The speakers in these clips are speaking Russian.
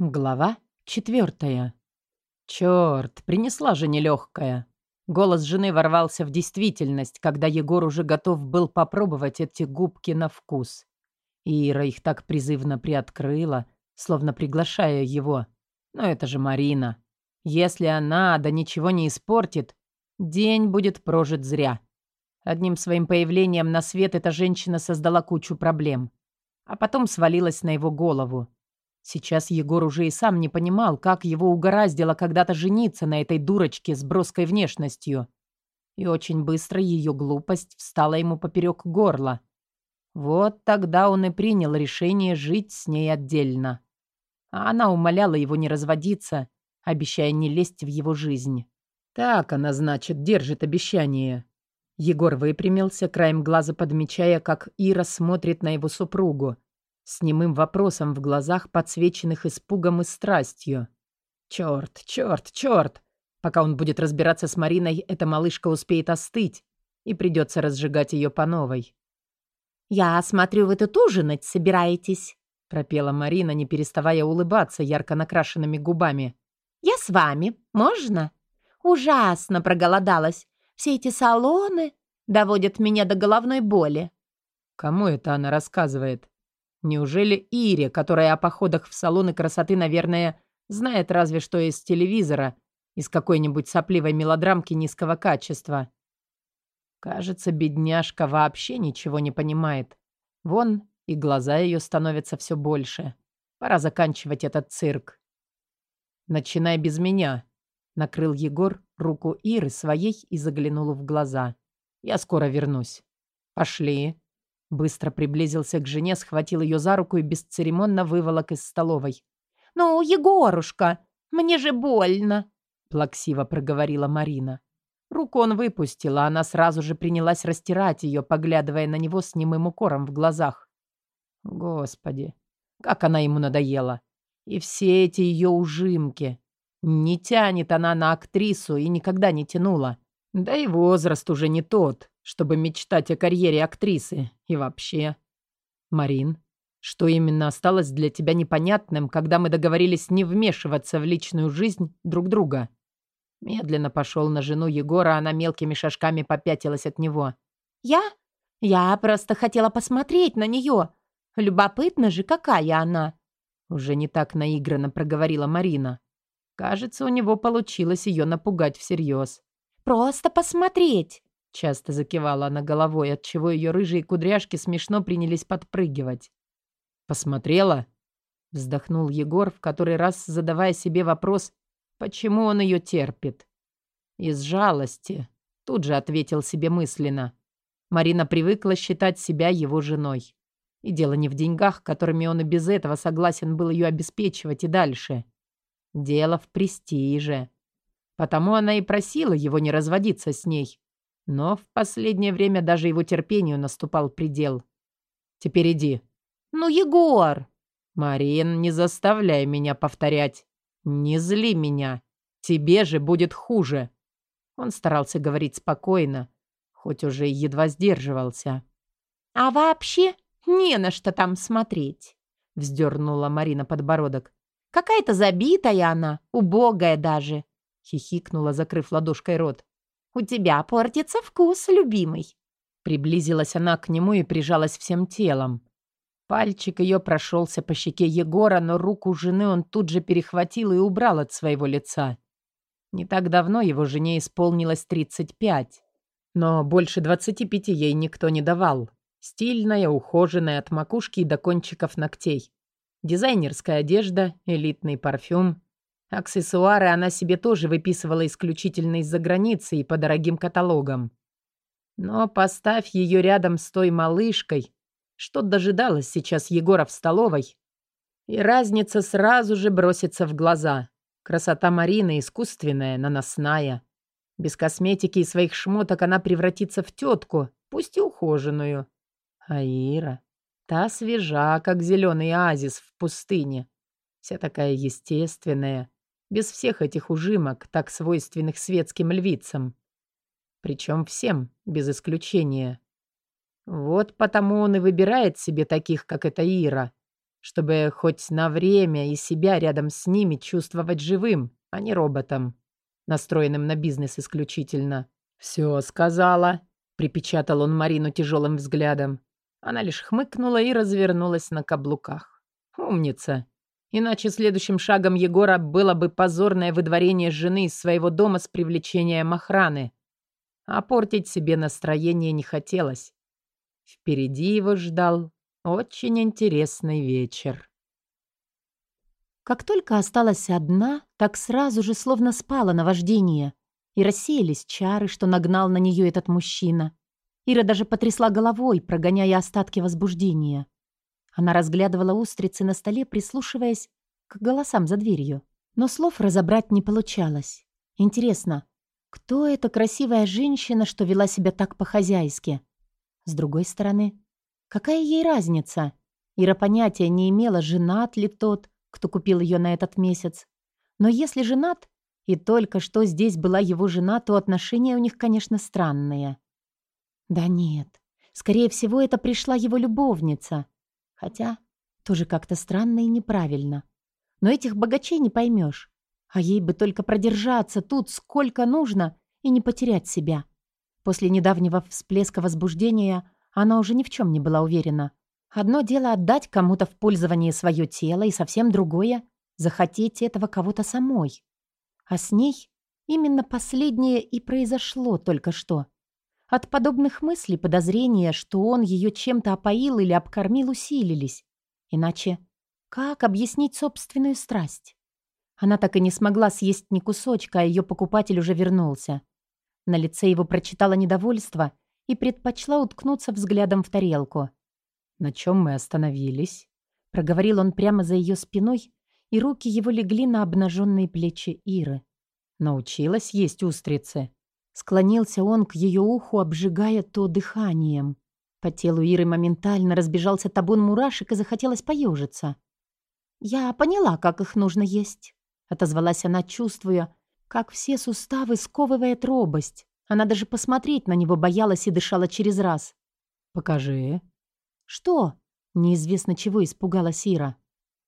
Глава четвертая. Черт, принесла же нелегкая. Голос жены ворвался в действительность, когда Егор уже готов был попробовать эти губки на вкус. Ира их так призывно приоткрыла, словно приглашая его. Но это же Марина. Если она да ничего не испортит, день будет прожит зря. Одним своим появлением на свет эта женщина создала кучу проблем. А потом свалилась на его голову. Сейчас Егор уже и сам не понимал, как его угораздило когда-то жениться на этой дурочке с броской внешностью. И очень быстро ее глупость встала ему поперек горла. Вот тогда он и принял решение жить с ней отдельно. А она умоляла его не разводиться, обещая не лезть в его жизнь. Так она, значит, держит обещание. Егор выпрямился, краем глаза подмечая, как Ира смотрит на его супругу с немым вопросом в глазах, подсвеченных испугом и страстью. Черт, черт, черт! Пока он будет разбираться с Мариной, эта малышка успеет остыть, и придется разжигать ее по новой. «Я смотрю, вы тут ужинать собираетесь?» — пропела Марина, не переставая улыбаться ярко накрашенными губами. «Я с вами. Можно?» «Ужасно проголодалась. Все эти салоны доводят меня до головной боли». Кому это она рассказывает? Неужели Ире, которая о походах в салоны красоты, наверное, знает разве что из телевизора, из какой-нибудь сопливой мелодрамки низкого качества? Кажется, бедняжка вообще ничего не понимает. Вон, и глаза ее становятся все больше. Пора заканчивать этот цирк. «Начинай без меня», — накрыл Егор руку Иры своей и заглянул в глаза. «Я скоро вернусь. Пошли». Быстро приблизился к жене, схватил ее за руку и бесцеремонно выволок из столовой. «Ну, Егорушка, мне же больно!» плаксиво проговорила Марина. Руку он выпустил, а она сразу же принялась растирать ее, поглядывая на него с немым укором в глазах. Господи, как она ему надоела! И все эти ее ужимки! Не тянет она на актрису и никогда не тянула. Да и возраст уже не тот чтобы мечтать о карьере актрисы. И вообще... Марин, что именно осталось для тебя непонятным, когда мы договорились не вмешиваться в личную жизнь друг друга? Медленно пошел на жену Егора, она мелкими шажками попятилась от него. «Я? Я просто хотела посмотреть на нее. Любопытно же, какая она!» Уже не так наигранно проговорила Марина. Кажется, у него получилось ее напугать всерьез. «Просто посмотреть!» Часто закивала она головой, отчего ее рыжие кудряшки смешно принялись подпрыгивать. «Посмотрела?» Вздохнул Егор, в который раз задавая себе вопрос, почему он ее терпит. «Из жалости», — тут же ответил себе мысленно. Марина привыкла считать себя его женой. И дело не в деньгах, которыми он и без этого согласен был ее обеспечивать и дальше. Дело в престиже. Потому она и просила его не разводиться с ней. Но в последнее время даже его терпению наступал предел. «Теперь иди». «Ну, Егор!» «Марин, не заставляй меня повторять. Не зли меня. Тебе же будет хуже». Он старался говорить спокойно, хоть уже едва сдерживался. «А вообще не на что там смотреть», — вздернула Марина подбородок. «Какая-то забитая она, убогая даже», — хихикнула, закрыв ладошкой рот. «У тебя портится вкус, любимый». Приблизилась она к нему и прижалась всем телом. Пальчик ее прошелся по щеке Егора, но руку жены он тут же перехватил и убрал от своего лица. Не так давно его жене исполнилось 35, но больше 25 ей никто не давал. Стильная, ухоженная от макушки до кончиков ногтей. Дизайнерская одежда, элитный парфюм. Аксессуары она себе тоже выписывала исключительно из-за границы и по дорогим каталогам. Но поставь ее рядом с той малышкой, что дожидалась сейчас Егора в столовой, и разница сразу же бросится в глаза. Красота Марины искусственная, наносная. Без косметики и своих шмоток она превратится в тетку, пусть и ухоженную. А Ира, та свежа, как зеленый оазис в пустыне. Вся такая естественная, без всех этих ужимок, так свойственных светским львицам. Причем всем, без исключения. Вот потому он и выбирает себе таких, как эта Ира, чтобы хоть на время и себя рядом с ними чувствовать живым, а не роботом, настроенным на бизнес исключительно. «Все сказала», — припечатал он Марину тяжелым взглядом. Она лишь хмыкнула и развернулась на каблуках. «Умница. Иначе следующим шагом Егора было бы позорное выдворение жены из своего дома с привлечением охраны. А портить себе настроение не хотелось. Впереди его ждал очень интересный вечер. Как только осталась одна, так сразу же словно спала на вождение, и рассеялись чары, что нагнал на нее этот мужчина. Ира даже потрясла головой, прогоняя остатки возбуждения. Она разглядывала устрицы на столе, прислушиваясь к голосам за дверью. Но слов разобрать не получалось. Интересно, кто эта красивая женщина, что вела себя так по-хозяйски? С другой стороны, какая ей разница? Ира понятия не имела, женат ли тот, кто купил ее на этот месяц. Но если женат, и только что здесь была его жена, то отношения у них, конечно, странные. Да нет, скорее всего, это пришла его любовница. Хотя тоже как-то странно и неправильно. Но этих богачей не поймешь. А ей бы только продержаться тут сколько нужно и не потерять себя. После недавнего всплеска возбуждения она уже ни в чем не была уверена. Одно дело отдать кому-то в пользование свое тело, и совсем другое — захотеть этого кого-то самой. А с ней именно последнее и произошло только что. От подобных мыслей подозрения, что он ее чем-то опоил или обкормил, усилились. Иначе как объяснить собственную страсть? Она так и не смогла съесть ни кусочка, а ее покупатель уже вернулся. На лице его прочитала недовольство и предпочла уткнуться взглядом в тарелку. «На чем мы остановились?» Проговорил он прямо за ее спиной, и руки его легли на обнаженные плечи Иры. «Научилась есть устрицы?» Склонился он к ее уху, обжигая то дыханием. По телу Иры моментально разбежался табун мурашек и захотелось поежиться. «Я поняла, как их нужно есть», — отозвалась она, чувствуя, как все суставы сковывает робость. Она даже посмотреть на него боялась и дышала через раз. «Покажи». «Что?» — неизвестно чего испугалась Ира.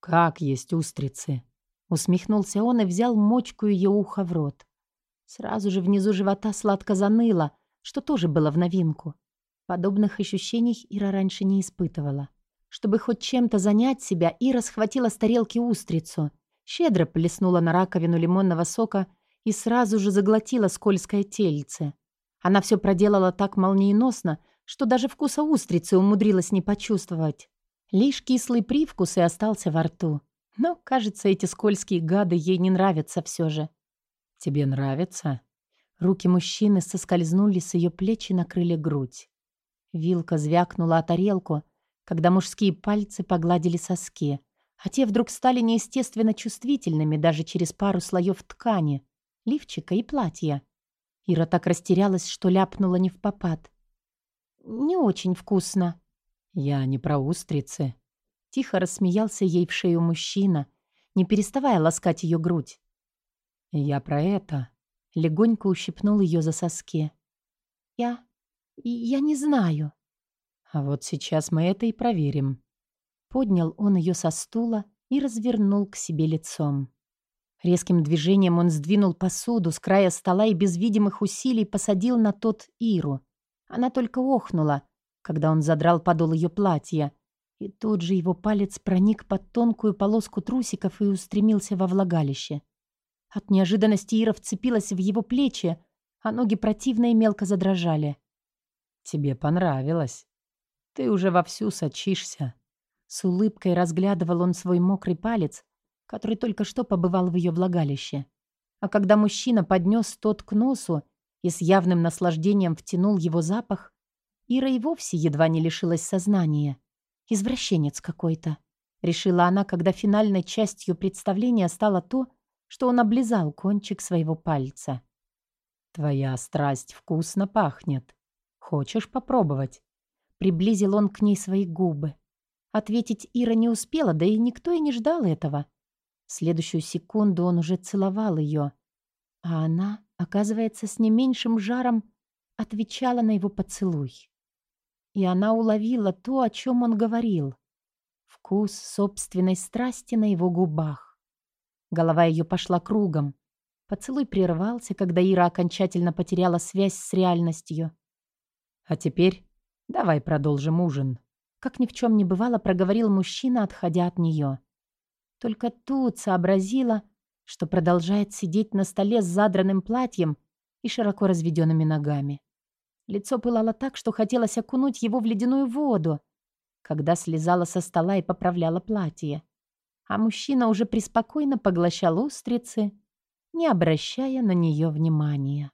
«Как есть устрицы?» Усмехнулся он и взял мочку ее уха в рот. Сразу же внизу живота сладко заныло, что тоже было в новинку. Подобных ощущений Ира раньше не испытывала. Чтобы хоть чем-то занять себя, Ира схватила с тарелки устрицу, щедро плеснула на раковину лимонного сока и сразу же заглотила скользкое тельце. Она все проделала так молниеносно, что даже вкуса устрицы умудрилась не почувствовать. Лишь кислый привкус и остался во рту. Но, кажется, эти скользкие гады ей не нравятся все же. «Тебе нравится?» Руки мужчины соскользнули с ее плеч и накрыли грудь. Вилка звякнула о тарелку, когда мужские пальцы погладили соски, а те вдруг стали неестественно чувствительными даже через пару слоев ткани, лифчика и платья. Ира так растерялась, что ляпнула не в попад. «Не очень вкусно». «Я не про устрицы». Тихо рассмеялся ей в шею мужчина, не переставая ласкать ее грудь. «Я про это». Легонько ущипнул ее за соски. «Я... я не знаю». «А вот сейчас мы это и проверим». Поднял он ее со стула и развернул к себе лицом. Резким движением он сдвинул посуду с края стола и без видимых усилий посадил на тот Иру. Она только охнула, когда он задрал подол ее платья, и тут же его палец проник под тонкую полоску трусиков и устремился во влагалище. От неожиданности Ира вцепилась в его плечи, а ноги противно и мелко задрожали. «Тебе понравилось. Ты уже вовсю сочишься». С улыбкой разглядывал он свой мокрый палец, который только что побывал в ее влагалище. А когда мужчина поднес тот к носу и с явным наслаждением втянул его запах, Ира и вовсе едва не лишилась сознания. «Извращенец какой-то», — решила она, когда финальной частью представления стало то, что он облизал кончик своего пальца. «Твоя страсть вкусно пахнет. Хочешь попробовать?» Приблизил он к ней свои губы. Ответить Ира не успела, да и никто и не ждал этого. В следующую секунду он уже целовал ее, а она, оказывается, с не меньшим жаром отвечала на его поцелуй. И она уловила то, о чем он говорил. вкус собственной страсти на его губах. Голова ее пошла кругом. Поцелуй прервался, когда Ира окончательно потеряла связь с реальностью. «А теперь давай продолжим ужин», — как ни в чем не бывало, проговорил мужчина, отходя от нее. Только тут сообразила, что продолжает сидеть на столе с задранным платьем и широко разведенными ногами. Лицо пылало так, что хотелось окунуть его в ледяную воду, когда слезала со стола и поправляла платье. А мужчина уже преспокойно поглощал устрицы, не обращая на нее внимания.